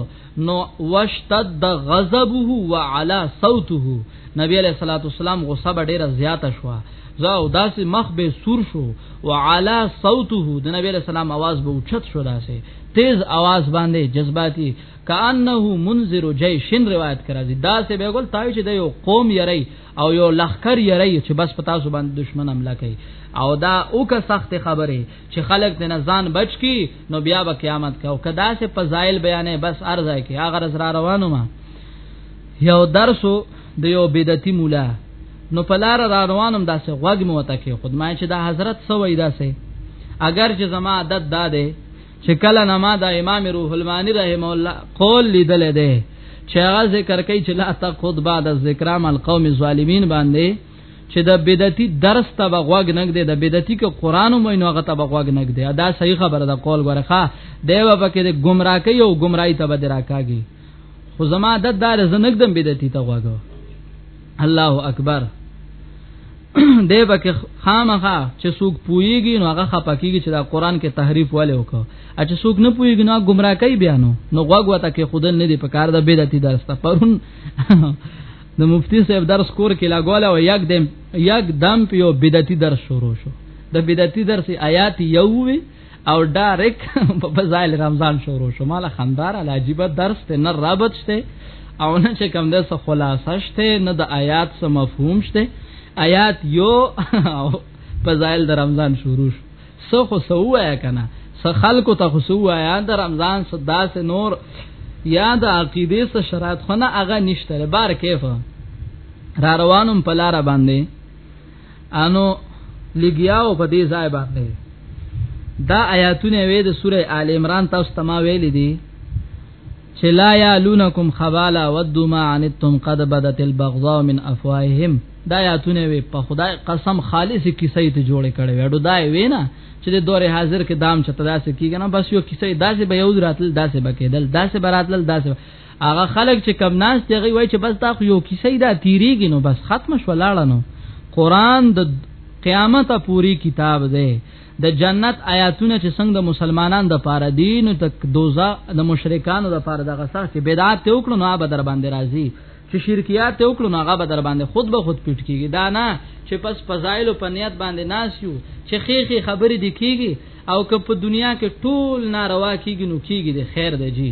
[SPEAKER 2] نو واشتد غضبه وعلى صوته نبی علیہ الصلوۃ والسلام غصه ډیره زیاته شو زاو داسې مخ به سور شو وعلى صوته د نبی علیہ السلام आवाज به اوچت شو داسې تیز आवाज باندې جذباتي کانه منذر جیش روایت کرا زی دا سه به ګل تاوی چې د یو قوم یری او یو لخر یری چې بس پتا سو باندې دشمن حمله کوي او دا اوکه سخت خبره چې خلک د نزان بچ کی نو بیا به قیامت کا او کدا سه فضایل بیانې بس ارزه کې هغه رز را روانو ما یو درسو د یو بدعتي مولا نو پلار را روانم داسې غوګ مو وته کې خدمای چې دا حضرت سوې داسې اگر چې زما عادت داده دا چې کله نما د امام روح المانی رحم الله قول لیدل دی چې هغه ذکر کوي چې لا تقود بعد الذکر مال قوم ظالمین باندې چې د بدعتي درس ته بغوګ نګ دی د بدعتي ک قران مو نه غته بغوګ نګ دی دا صحیح خبره ده قول غره ښا دی و پکې د گمراهی او گمراهی ته بدراکاږي خو زما د دار زنګ دم بدعتي ته غواګو الله اکبر دی بکه خامخه چې څوک پويږي نو هغه خپکیږي چې دا قران کې تحریف والے وکړه ا چې څوک نه پويږي نو گمراه کوي بیانو نو غوغه ته کې خودل نه دی په کار د بدعتي درس ته پرون د مفتی صاحب درس کور کې لاګول او یک دم یک دم په بدعتي درس شروع شو د بدعتي درس آیات یو وی او ډایرک په فضایل رمضان شروع شو مال خندار عجیب درس ته نه رابط شته او نه چې کوم د څه خلاصه شته نه د آیات څه مفهوم شته آیات یو او فضایل د رمضان شروع شو سو خو سو وایا کنه سو خلکو ته خو سو وایا د رمضان صدا سے نور یا د عقیده سره شرایط خو نه هغه نشته بار کیف را روانم پلار باندې انو لګیاو په دې ځای باندې دا آیاتونه وې د سوره آل عمران تاسو ته ما ویل دي چې لا یالونکم خبالا ودوا ما عنتم قد بدت البغضاء من افواههم دا آیاتونه وې په خدای قسم خالص کیسې ته جوړ کړي وړو دا وې نه چې د دور حاضر کې دام چته داسې کیږي نه بس یو کیسې داسې به یو راتل داسې به کېدل داسې براتل داسې هغه خلک چې کم ناس دی غي وای چې بس دا خو یو کیسه دا تیریږي نو بس ختم شو لاړه نو قران د قیامت پوری کتاب دی د جنت آیاتونه چې څنګه د مسلمانانو د پاره دین او تک دوزا د مشرکانو د پاره دغه سخت چې بدعت ته وکړو نو به در باندې راځي چې شرکیات ته وکړو نو هغه به در باندې خود به خود پیټ کیږي دا نه چې پس فضایل او پنیات باندې ناس یو چې خېخي خبرې دي کیږي او که په دنیا کې ټول ناروا کیږي نو کیږي د خیر دی جی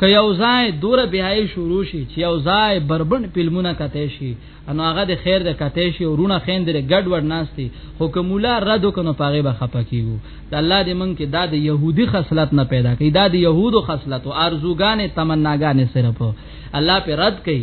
[SPEAKER 2] که یو ځای دوره بهای شروع شي چې یو ځای بربند فلمونه کته شي انو هغه د خیر د کته شي او رونه خیندر ګډ وډ ناشتي خو که مولا رد کنو پاغه به خپه کیو د الله دې من کې دا د يهودي خصلت نه پیدا کړي دا د يهودو خصلت او ارزوګانې تمناګانې صرف الله په رد کړي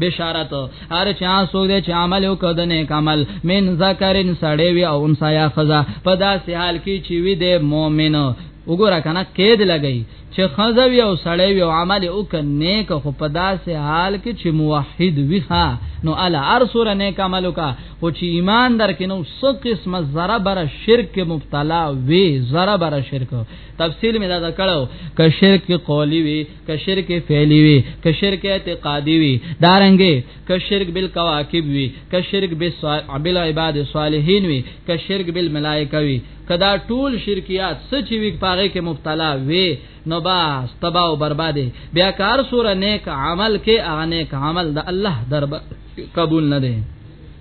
[SPEAKER 2] بشارت هر چا سوګ دې چې عمل وکړ د نیک عمل من ذکرن سړی وی او انسا یا خزا په داسې حال کې چې وی دې مؤمن وګوره کنه قید لګی چې خزا وی او سړی وی او عمل وکړ نیک خو په داسې حال کې چې موحد وی ها نو الا ارسور نیک عمل وکړه خو چې ایمان درکې نو څو قسمه ذره بر شرک مبتلا وی ذره بر شرک تفصیل مې دا کړو ک شرک قولی وی که شرک فعلی وي که شرک اعتقادي وي دارنګي که شرک بالکواکب وي که شرک بالعباد الصالحین وي که شرک بالملائکه وي کدا ټول شرکیات سچ وی پاغه کې مبتلا وی نو باس تباہ او بربادي بیا کار سور نیک عمل کې هغه نیک عمل د الله درب قبول نه دی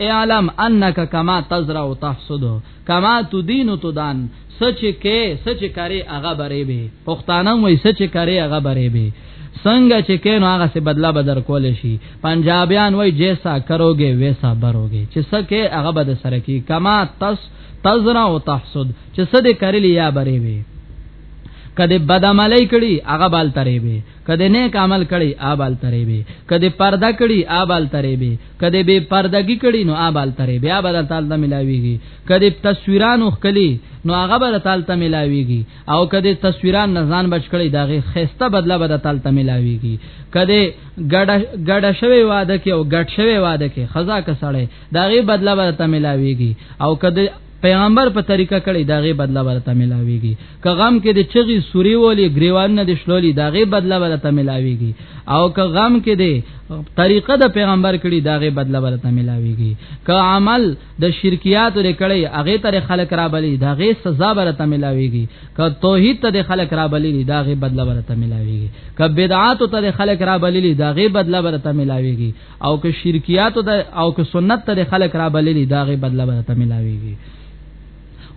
[SPEAKER 2] اعلم انک کما تزرع او تحصد کما تدین تدان سچ کې سچ کاری هغه بری به پښتانه وای سچ کاری هغه بری به څنګه چې کینو هغه څه بدلا بدر کول شي پنجابیان وای جیسا کروګه ویسا بروګه چې سکه هغه بد سره کی کما تس تزرع او تحصد چې سده کړلی یا بری به کده بدعملی کړي هغه بال ترې به کده نیک عمل کړي آبال ترې به کده پرده کړي آبال ترې به کده به پردګي کړي نو آبال ترې به آبال تعالی ملاويږي کده تصویرانو خکلي نو هغه بر تعالی ته ملاويږي او کده تصویران نزان بچ کړي داغه خسته بدله بد تعالی ته ملاويږي کده ګډه ګډه شوی واده کې او ګډ شوی واده کې خزا کسړې داغه بدله بد تعالی ملاويږي او کده پیغمبر په طریقه کړي داغه بدله بد تعالی ملاويږي که غم کې د چغي سوري ولي گریوان نه د شلولي داغه بدله ولته ملاويږي او که غم کې د طریقه د پیغمبر کړي داغه بدله ولته ملاويږي که عمل د شرکیات لري کړي هغه تر خلق را بلی داغه سزا ورته ملاويږي که توحید ته د خلق را بلی داغه بدله ورته ملاويږي که بدعات ته د خلق را بلی داغه بدله ورته ملاويږي او که شرکیات او که سنت ته د خلق را بلی داغه بدله ورته ملاويږي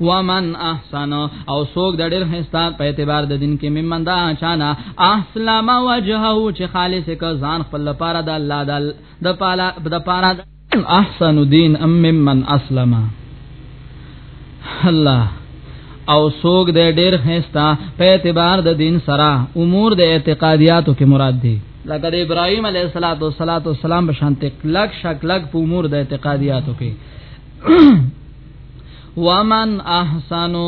[SPEAKER 2] ومن احسن او سوک د ډېر حساب په اعتبار د دین کې ممن دا چانا اسلام وجهه چې خالص ک ځان خپل لپاره د الله د د پالا د پاره احسن دین ام ممن اسلم الله او سوک د ډېر حساب په اعتبار د دین سره امور د اعتقادیاتو کې مراد دي لکه د ابراهیم علیه السلام په شان تک لک شک لک په امور د اعتقادیاتو کې ومن احسنو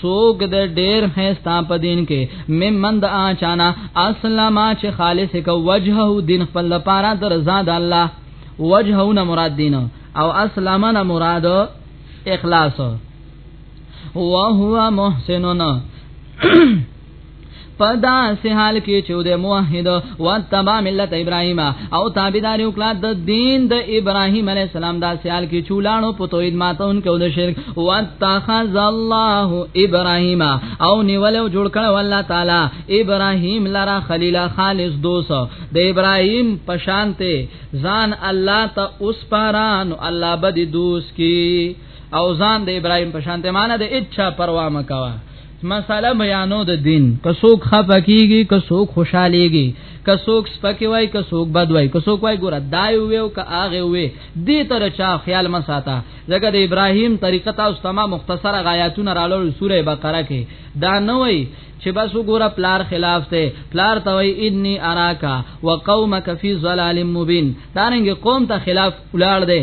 [SPEAKER 2] سوګ د ډیر هستا په دین کې ممن د اچانا اسلم چې خالص کو وجهه دین خپل لپاره در زاد الله وجهونه مراد دین او اسلمنا مراد اخلاص وهو محسنون پدا سه حال کې چې د موحد او تبع ملت ابراهیم او تابعدار او کلا د دین د ابراهیم علی السلام دا سه حال کې چولانو په توحید ماتون کې د شرک او تخذ الله ابراهیم او نیول او جوړ کړ الله تعالی ابراهیم لرا خلیل خالص دوست د ابراهیم پشانته ځان الله ته اوس پاران الله بد دوست کی او ځان د ابراهیم پشانته معنی د اچھا پروا مکوا مساله بیانو د دین که څوک خفه کیږي که څوک خوشاليږي که څوک سپکی وای که څوک بد وای که څوک وای ګور دای وې او که هغه وې دې تر چا خیال ما ساته ځکه د ابراهیم طریقه تاسو تمام مختصره غایاتونه رالول سوره بقره کې دا نه وای چې بس وګوره پلار خلاف ته پلار ته وای انی اراکا وقومک فی ظلال مبین دا رنګ قوم ته خلاف ولار دی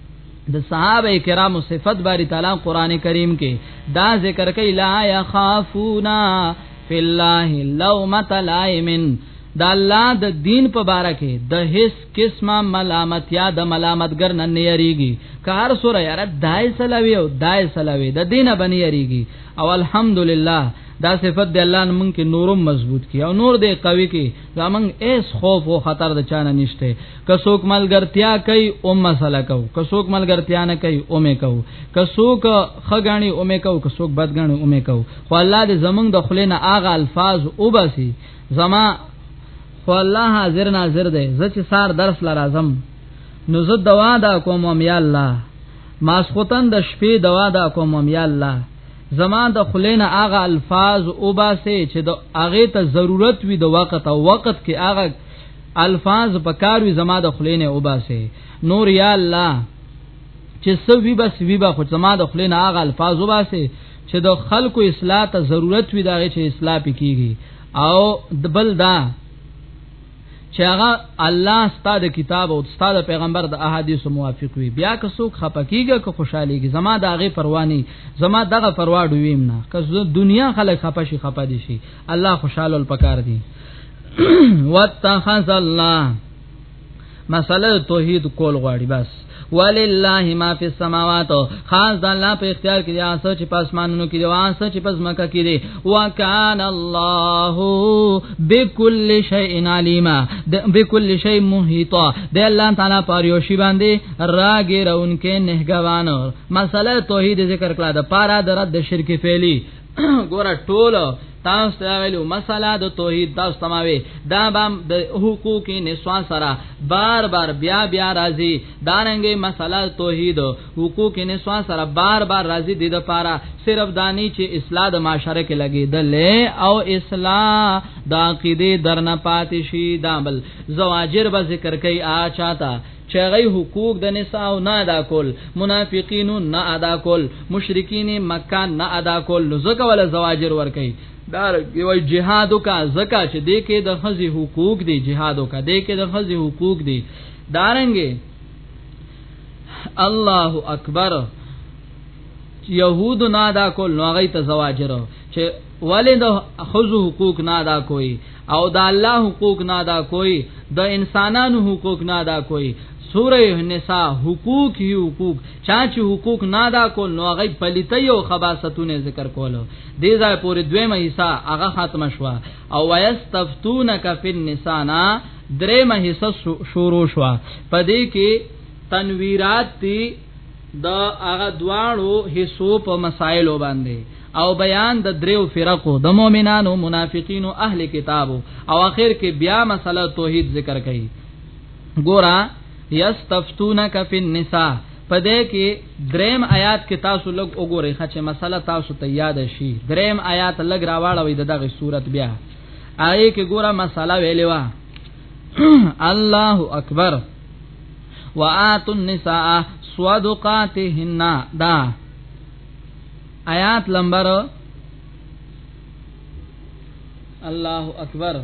[SPEAKER 2] د صحابه کرامو صفت باری تعالی قران کریم کې دا ذکر کوي لا یخافونا فی الله لومۃ لائم دا الله د دین په باره کې د هیڅ قسمه ملامت یا د ملامتګر نه نه یریږي کار سره یاره دای سلاوی او دای سلاوی د دینه بنی یریږي او الحمدلله دا صفت د الله نن مونږ کې نورم مضبوط کی او نور دې قوي کی زمنګ ایس خوف او خطر د چانه نشته کڅوک ملګرتیا کوي او مسله کو کڅوک ملګرتیا نه کوي او مې کو کڅوک خګانی او مې کو کڅوک بدګانی او مې کو خو الله دې زمونږ د خلینو اغه الفاظ وباسي زما خو الله حاضر ناظر دی زه چې سار درس لرازم نو زه دوا دا کوم ام یا الله ماسختن د شپې دوا دا کوم ام یا الله زما د خلینو اغه الفاظ وباسي چې د اغه ته ضرورت وي د وخت او وخت کې اغه الفاظ پکاروي زما د خلینه وباسه نور یا الله چې سوي بس وی به خو زما د خلینه هغه الفاظ وباسه چې د خلکو اصلاح ته ضرورت وي دا چې اصلاح پکېږي او د بل دا چې هغه الله ستاسو کتاب او ستاسو پیغمبر د احادیث موافق وي بیا که څوک خپکیږي که خوشاليږي زما داغه پرواني زما دغه پرواډ ویم نه که دنیا خلک خپشي خپدي شي الله خوشاله الپکار دي واتخذ الله مسله توحید کول غواړي بس ولله ما فی السماوات خاص د الله په اختیار کې دی اسو چې پاسمانونو کې دی واسه چې پس مکه کې دی وکان الله بكل شیء علیما بكل شیء محیطا د الله تعالی پر یو شی باندې راګیرونکې نهګوان مسله توحید ذکر کړه د پارا درد شرک فعلی ګوره ټول تاسو ته ویلو مسله د توحید تاسو تماوي دا بام د حقوق نسوان سره بار بار بیا بیا راځي دارنګي مسله توحید حقوق نسوان سره بار بار راځي د لپاره صرف دانی چې اصلاح د معاشره کې لګیدل او اصلاح د عقیده درنه پاتې شي دابل زواجر به ذکر کوي آ چاته چې هغه حقوق د نساء نه ادا کول منافقین نه ادا کول مشرکین مکه نه ادا کول نو زکه ولا زواجر ور کوي دا یو جهاد کا زکه چې دې کې د خزي حقوق دي جهاد کا دې کې د خزي حقوق دي دارنګي الله اکبر يهود نه ادا کول نو هغه ته زواجر چې ولې د خزو حقوق نه ادا کوي او دا الله حقوق نه ادا کوي د انسانانو حقوق نه ادا کوي سوره النساء حقوق هی حقوق چا چې حقوق نه ادا کول نو هغه پلیتي او خباستونه ذکر کولو دې ځای پورې دویمه حصہ هغه ختم شوه او ويستفتونک فی النساء دریمه حصہ شروع شوه پدې کې تنویرات تی د هغه دواړو حصو په مسایلو باندې او بیان د دریو فرقو د مؤمنانو منافقینو اهل کتابو او اخر کې بیا مسله توحید ذکر کړي ګورا یستفتونک فی النساء پدې کې دریم آیات کې تاسو لږ وګورئ چې مسله تاسو ته یاد شي دریم آیات لږ راواړوي دغه صورت بیا آی کې ګورا مسله ویلې وا الله اکبر وآتوا النساء صدقاتهن دا آیات لمبر الله اکبر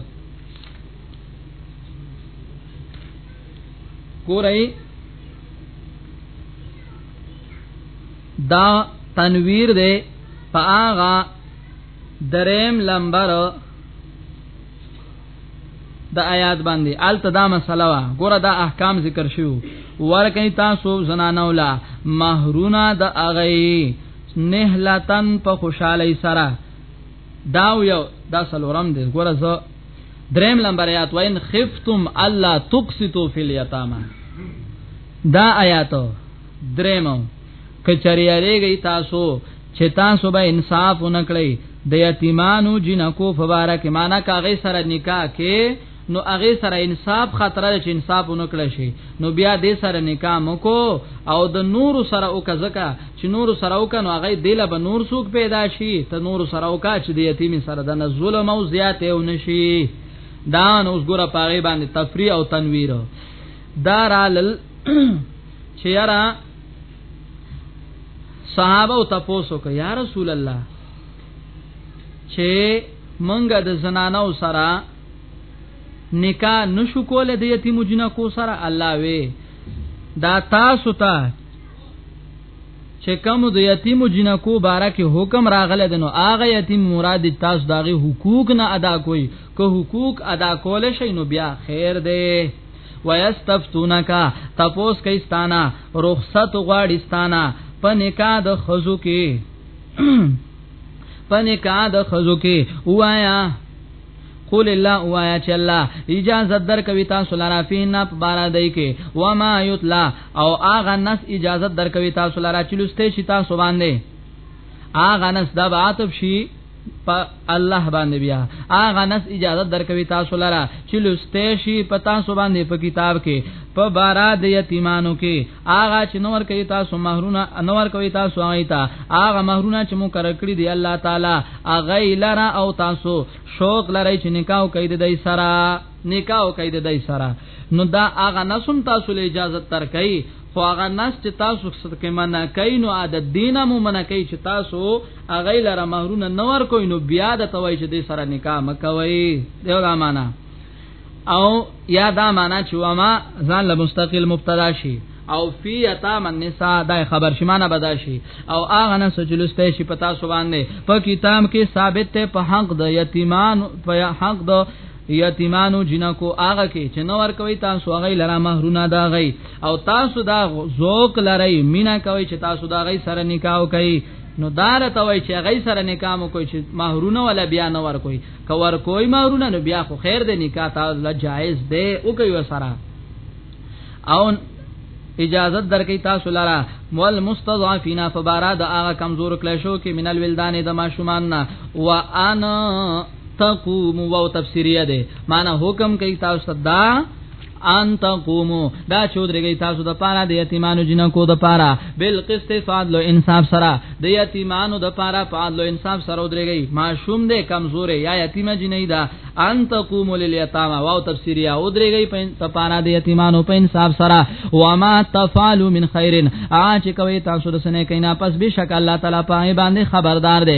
[SPEAKER 2] ګورئ دا تنویر دی په آغا دریم لمبر د آیات باندې الته دا مسله وا ګوره دا احکام ذکر شو ورکه تاسو زنانو لا مہرونه د اغی نهلتن په خوشحالی سره دا یو دا سلورم دی ګوره زه دریم لمبر آیات وین خفتم الله تقسطو فی الیتاما دا آیات دریم کچری اړیږي تاسو چې تاسو به انصاف ونکړي د یتیمانو جنکو فبارک معنا کاغه سره نکاح کې نو هغه سره انصاف خاطر چې انصاف ونکړي شي نو بیا دې سره نکاح مکو او د نور سره او کزکا چې نور سره او کنو هغه دله به نور سوق پیدا شي ته نور سره او کا چې د یتیم سره د ظلم او زیات او نشي دا نو اوس ګره پاره باندې تفریح او تنویر دارال چې یاره صحابه او تاسو کو یا رسول الله چې منګه د زنانو سره نکاح نشو کوله د یتیم جنکو سره الله وی دا تاسو ته چې کوم د یتیم جنکو باره کې حکم راغله دنو هغه یتیم مراد تاسو دغه حقوق نه ادا کوي که حقوق ادا کول شي نو بیا خیر دی ويستفتونک تپوس کوي ستانه رخصت غواړي ستانه په نکاح د خزو کې په نکاح د خزو کې وایا قول الله وایا چې الله اجازه درکوي تاسو لرا فینا په بار دی کې و ما یتلا او اغه نس اجازه درکوي تاسو لرا چې لسته شي تاسو باندې اغه نس دا عاطف شي په الله باندې بیا اغه نس اجازه درکوي تاسو لره چې لسته شي په تاسو باندې په کتاب کې په بارا د یتیمانو کې اغه چې نور کوي تاسو مہرونه نور کوي تاسو آیتا اغه مہرونه چې مقرر کړی دی الله تعالی اغه لره او تاسو شوق لري چې نکاح کوي د دې سره نکاح کوي د دې سره نو دا اغه نسم تاسو له اجازه تر کوي خو هغه ناس چې تاسو څخه منع کین او د دینه مو منع کوي چې تاسو هغه لره مہرونه نه ور کوئ نو بیا د توای چې د سره نکاح مکوي دیو دا معنا او یا دا معنا چې وما ځان له مستقل مبتدا شي او فی یتام النساء دا خبر شمانه بداشي او اغه نه سجلسته شي پتا سو باندې په کتاب کې ثابت ته په حق د یتیمان په حق د یتیمانو جنکو هغه کې چې نو ور کوي تاسو هغه لرا مہرونه دا غي او تاسو دا ذوق لري مینا کوي چې تاسو دا غي سره نکاح کوي نو دار ته وای چې غي سره نکاح مو کوي چې مہرونه ولا بیا نه ور کوي که ور کوي مہرونه نو بیا خو خیر دی نکاح تاسو لا جایز دی او کوي وسره او اجازت درکې تاسو لرا مول مستضعفینا فبارا د هغه کمزور کله شو کې منل ولدان د ماشومان نه وان تقوم او تفسیریه ده معنی حکم کوي تاسو ته دا ان تقومو دا چودريږي تاسو د پاره د یتیمانو جنکو د پاره بل قسط فضل او انصاف سره د یتیمانو د پاره فضل او انصاف سره ودريږي معشوم دې کمزورې یا یتیمه جنې دا ان تقومو للیتاما واو تفسیر یا ودريږي په پاره د یتیمانو په انصاف سره و ما تفعلوا من خیرن اچ کوي تاسو د سنې کینا پس بشک الله تعالی پای باندې خبردار دی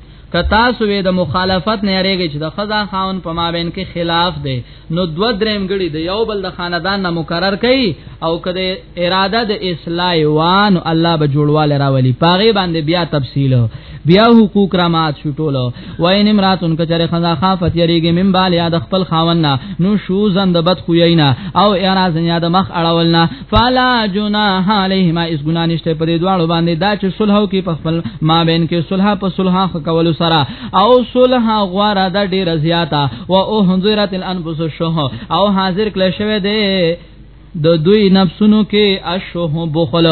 [SPEAKER 2] که تاسو وې د مخالفت نه یریږئ چې د خزا خاون په مابین کې خلاف دی نو دو دریم غړي د یو بل د خاندان نه مقرر کړي او کله اراده د اصلاح وان الله به جوړواله راولي پاغه باندې بیا تفصیل بیا حقوق را مات شو ټولو وای نیم راتون کچره خزا خافت یریږي من بال یاد خپل خاون نه نو شو زند بد خوینا او اراز یاد مخ اړول نه فلا جناح علیهما اس ګنا نشته په دې دواړو باندې دا چې صلح او کې په خپل ما بین کې صلح په صلح کول سره او صلح غواره د ډیر زیاته او احذرت الانفس الشح او حاضر کله شوه دې د دوی نفسونو کې اشوه بخل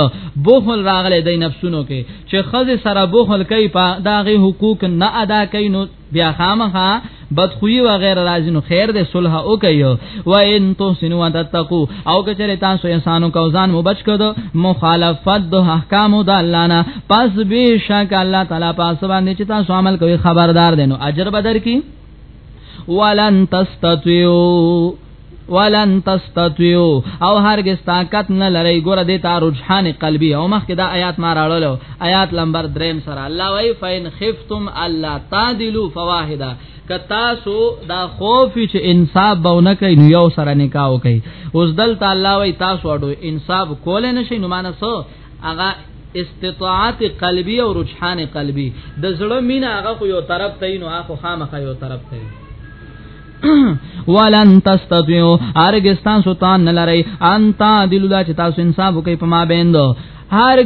[SPEAKER 2] بخل راغله د نفسونو کې چې خزه سره بخل کوي په داغه حقوق نه ادا کوي نو بیا خامخا بدخوی و غیر راځي نو خیر دې صلح او کوي و ان تو سن و تتقو او کچره تاسو انسانو کو ځان مو بچ کړو مخالفت د احکام د الله نه پس به شک الله تعالی پاس باندې چې تاسو عمل کوي خبردار دینو اجر بدر کی ولن تستطيعوا ولن تستطيعو او هرگز طاقت نه لري ګور د تا رجحان قلبي او مخکې دا آیات ما راړلو آیات لمبر دریم سره الله وای فین خفتم الله تعدلوا فواحده ک تاسو دا خوف چې انصاف بونه کوي نو یو سره نکاح کوي اوس دلته الله وای تاسو اډو انصاف کول نه شي نو مانسو هغه استطاعت قلبی او رجحان قلبی د زړه مینا هغه یو طرف ته نو هغه خامخ یو طرف ته ولن تستطيعوا ارګستان سلطان نه لري انت دلو دا چې تاسو انصاف وکي په ما بیندو هر